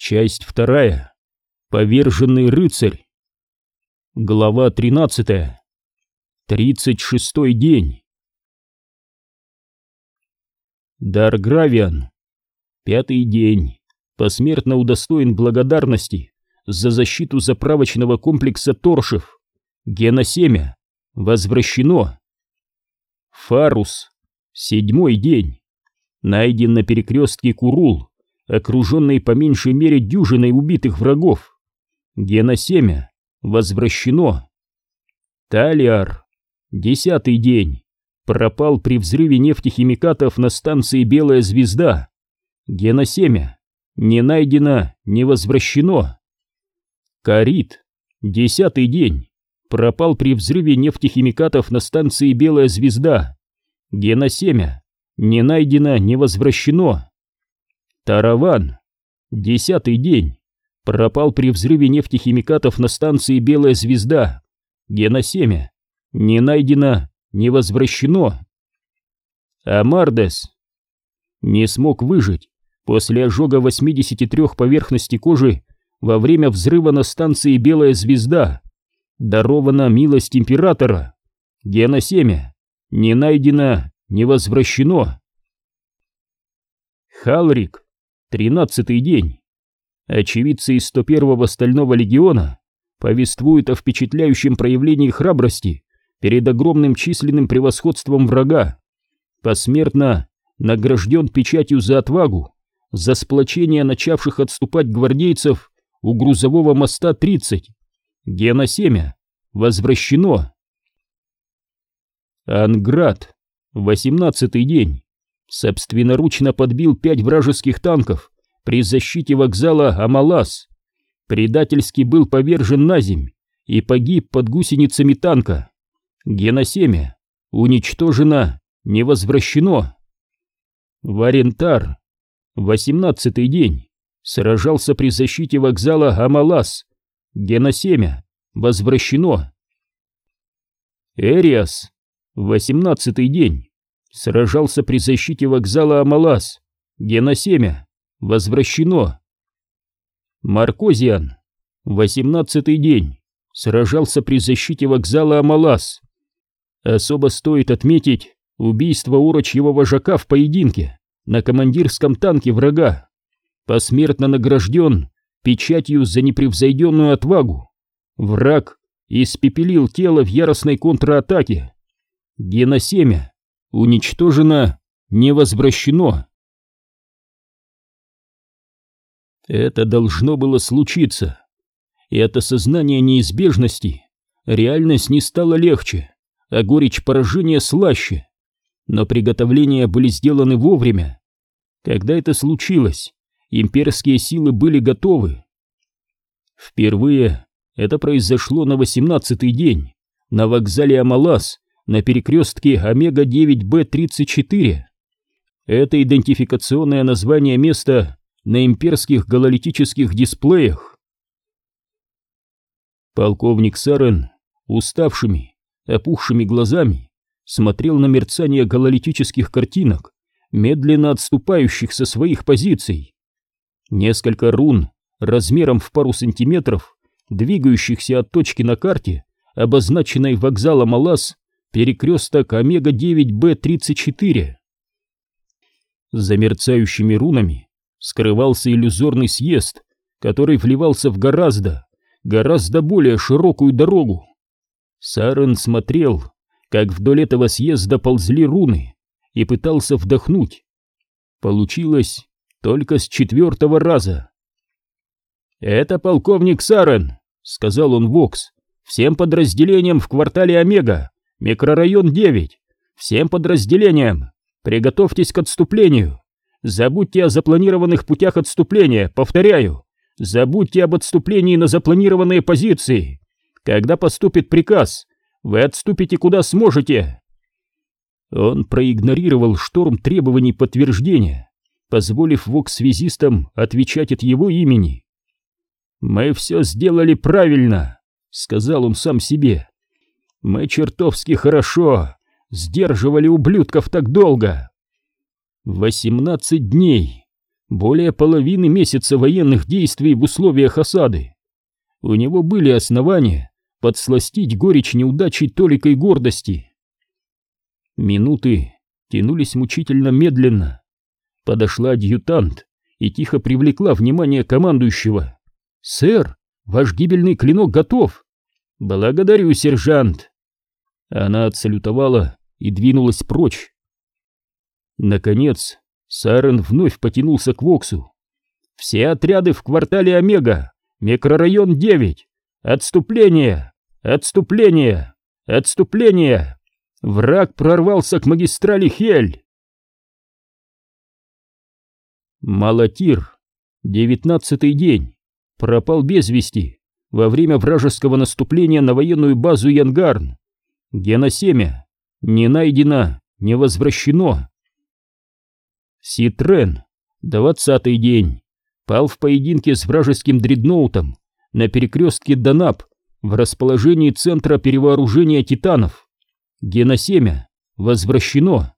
Часть вторая. Поверженный рыцарь. Глава тринадцатая. Тридцать шестой день. Даргравиан. Пятый день. Посмертно удостоен благодарности за защиту заправочного комплекса Торшев. Геносемя. Возвращено. Фарус. Седьмой день. Найден на перекрестке Курул, окруженный по меньшей мере дюжиной убитых врагов. Геносемя. Возвращено. Талиар. Десятый день. Пропал при взрыве нефтехимикатов на станции Белая Звезда. Геносемя. Не найдено, не возвращено. Карит. Десятый день. Пропал при взрыве нефтехимикатов на станции Белая Звезда. Геносемя. Не найдено, не возвращено. Тараван. Десятый день. Пропал при взрыве нефтехимикатов на станции Белая Звезда. Геносемя. Не найдено, не возвращено. Амардес. Не смог выжить после ожога 83 поверхности кожи во время взрыва на станции Белая Звезда. Дарована милость императора. Геносемя. Не найдено, не возвращено. Халрик. Тринадцатый день. Очевидцы из 101-го Стального легиона повествуют о впечатляющем проявлении храбрости перед огромным численным превосходством врага. Посмертно награжден печатью за отвагу, за сплочение начавших отступать гвардейцев у грузового моста 30. Гена Семя возвращено. Анград, 18-й день, собственноручно подбил пять вражеских танков при защите вокзала Амалас. Предательски был повержен на земь и погиб под гусеницами танка. Геносемя уничтожено, не возвращено. Варентар, восемнадцатый день, сражался при защите вокзала Амалас. Геносемя возвращено. Эриас, восемнадцатый день, сражался при защите вокзала Амалас. Геносемя возвращено. Маркозиан, восемнадцатый день, сражался при защите вокзала Амалас. Особо стоит отметить убийство урочьего вожака в поединке на командирском танке врага. Посмертно награжден печатью за непревзойденную отвагу. Враг испепелил тело в яростной контратаке. Геносемя уничтожено, не возвращено. Это должно было случиться. И от осознания неизбежности реальность не стала легче а горечь поражения слаще. Но приготовления были сделаны вовремя. Когда это случилось, имперские силы были готовы. Впервые это произошло на 18-й день, на вокзале Амалас, на перекрестке Омега-9Б-34. Это идентификационное название места на имперских гололитических дисплеях. Полковник Сарен, уставшими, опухшими глазами смотрел на мерцание гололитических картинок, медленно отступающих со своих позиций. Несколько рун размером в пару сантиметров, двигающихся от точки на карте, обозначенной вокзалом Алас, перекресток Омега-9Б-34. За мерцающими рунами скрывался иллюзорный съезд, который вливался в гораздо, гораздо более широкую дорогу. Сарен смотрел, как вдоль этого съезда ползли руны, и пытался вдохнуть. Получилось только с четвертого раза. «Это полковник Сарен», — сказал он Вокс, — «всем подразделениям в квартале Омега, микрорайон 9, всем подразделениям, приготовьтесь к отступлению. Забудьте о запланированных путях отступления, повторяю, забудьте об отступлении на запланированные позиции. Когда поступит приказ, вы отступите куда сможете. Он проигнорировал шторм требований подтверждения, позволив вокс-связистам отвечать от его имени. «Мы все сделали правильно», — сказал он сам себе. «Мы чертовски хорошо сдерживали ублюдков так долго». Восемнадцать дней. более половины месяца военных действий в условиях осады. У него были основания подсластить горечь неудачи толикой гордости. Минуты тянулись мучительно медленно. Подошла адъютант и тихо привлекла внимание командующего. «Сэр, ваш гибельный клинок готов!» «Благодарю, сержант!» Она отсалютовала и двинулась прочь. Наконец, Сарен вновь потянулся к Воксу. «Все отряды в квартале Омега! Микрорайон 9! Отступление! Отступление! Отступление! Враг прорвался к магистрали Хель!» Малатир, девятнадцатый день, пропал без вести во время вражеского наступления на военную базу Янгарн. Геносемя не найдено, не возвращено. Ситрен, двадцатый день, пал в поединке с вражеским дредноутом на перекрестке Донап в расположении центра перевооружения титанов. Геносемя возвращено.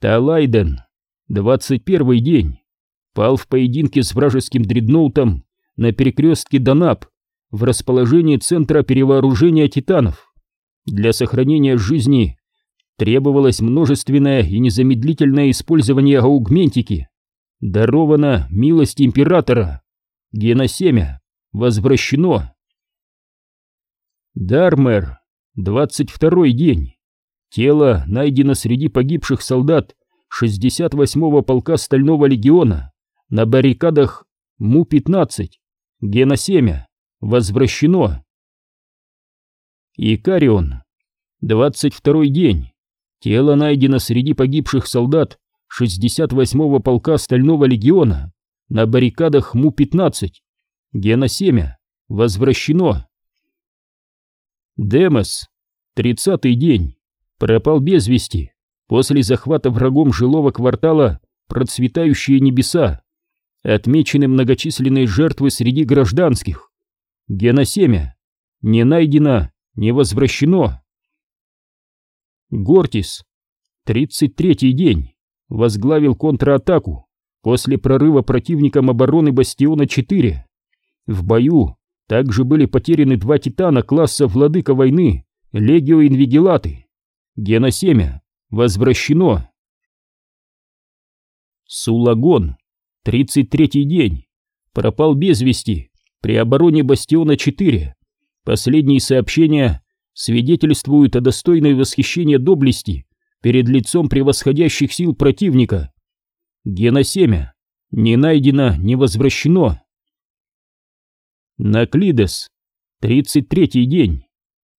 Талайден, двадцать первый день, пал в поединке с вражеским дредноутом на перекрестке Донап в расположении центра перевооружения титанов. Для сохранения жизни требовалось множественное и незамедлительное использование аугментики. Дарована милость императора. Геносемя возвращено. Дармер, 22 день. Тело найдено среди погибших солдат 68-го полка Стального легиона на баррикадах Му-15. Геносемя возвращено. Икарион, 22 день. Тело найдено среди погибших солдат 68-го полка Стального легиона на баррикадах Му-15. Геносемя возвращено. Демос, 30-й день, пропал без вести после захвата врагом жилого квартала «Процветающие небеса», отмечены многочисленные жертвы среди гражданских. Геносемя не найдено, не возвращено. Гортис, 33-й день, возглавил контратаку после прорыва противником обороны Бастиона 4. В бою также были потеряны два титана класса Владыка войны Легио Инвигилаты. Геносемя возвращено. Сулагон, 33-й день, пропал без вести при обороне Бастиона 4. Последние сообщения свидетельствуют о достойной восхищения доблести перед лицом превосходящих сил противника. Геносемя не найдено, не возвращено. Наклидес, 33-й день,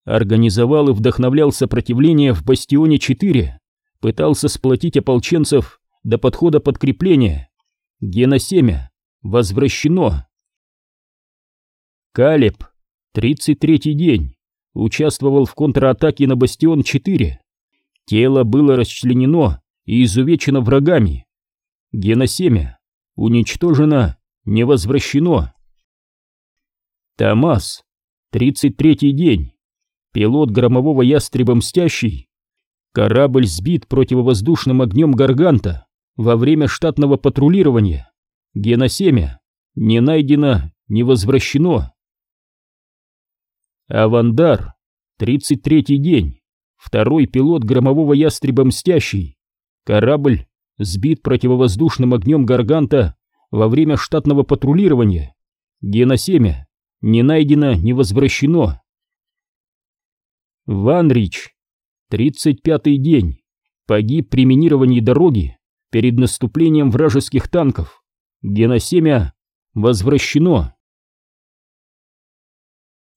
организовал и вдохновлял сопротивление в Бастионе 4, пытался сплотить ополченцев до подхода подкрепления. Геносемя возвращено. Калеб, 33-й день, участвовал в контратаке на Бастион-4. Тело было расчленено и изувечено врагами. Геносемя уничтожено, не возвращено. Томас, 33-й день, пилот громового ястреба Мстящий. Корабль сбит противовоздушным огнем Гарганта во время штатного патрулирования. Геносемя не найдено, не возвращено. Авандар, 33-й день, второй пилот громового ястреба Мстящий. Корабль сбит противовоздушным огнем Гарганта во время штатного патрулирования. Геносемя не найдено, не возвращено. Ванрич, 35-й день, погиб при минировании дороги перед наступлением вражеских танков. Геносемя возвращено.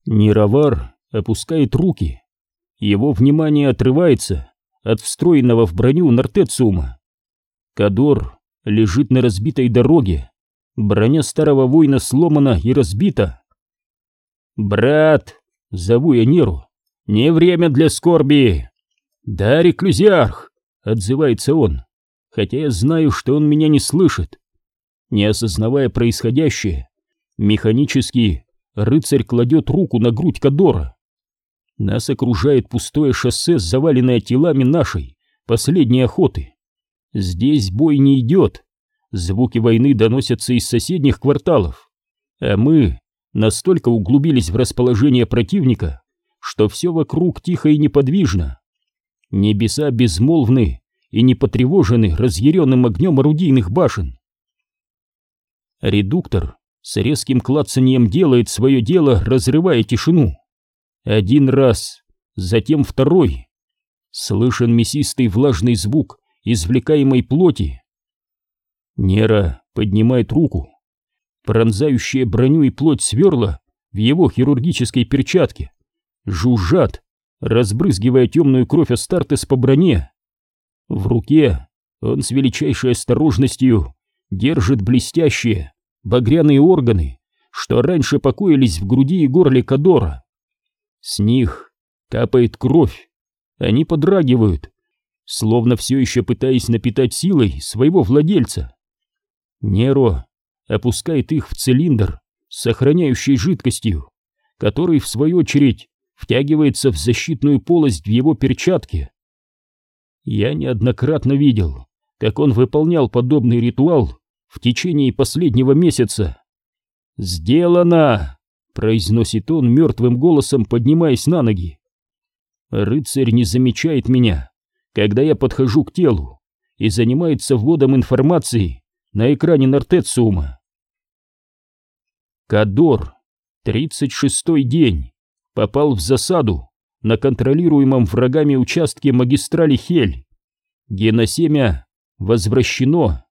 Нировар опускает руки. Его внимание отрывается от встроенного в броню нортециума. Кадор лежит на разбитой дороге. Броня старого воина сломана и разбита. «Брат!» — зову я Неру. «Не время для скорби!» «Да, реклюзиарх!» — отзывается он, хотя я знаю, что он меня не слышит. Не осознавая происходящее, механически рыцарь кладет руку на грудь Кадора. Нас окружает пустое шоссе, заваленное телами нашей последней охоты. Здесь бой не идет, звуки войны доносятся из соседних кварталов, а мы настолько углубились в расположение противника, что все вокруг тихо и неподвижно. Небеса безмолвны и не потревожены разъяренным огнем орудийных башен. Редуктор с резким клацанием делает свое дело, разрывая тишину. Один раз, затем второй. Слышен мясистый влажный звук извлекаемой плоти. Нера поднимает руку. Пронзающая броню и плоть сверла в его хирургической перчатке. Жужжат, разбрызгивая темную кровь Астартес по броне. В руке он с величайшей осторожностью держит блестящие багряные органы, что раньше покоились в груди и горле Кадора. С них капает кровь, они подрагивают, словно все еще пытаясь напитать силой своего владельца. Неро опускает их в цилиндр с сохраняющей жидкостью, который, в свою очередь, втягивается в защитную полость в его перчатке. Я неоднократно видел, как он выполнял подобный ритуал в течение последнего месяца. «Сделано!» — произносит он мертвым голосом, поднимаясь на ноги. Рыцарь не замечает меня, когда я подхожу к телу, и занимается вводом информации на экране Нортециума. Кадор, 36-й день, попал в засаду на контролируемом врагами участке магистрали Хель. Геносемя возвращено.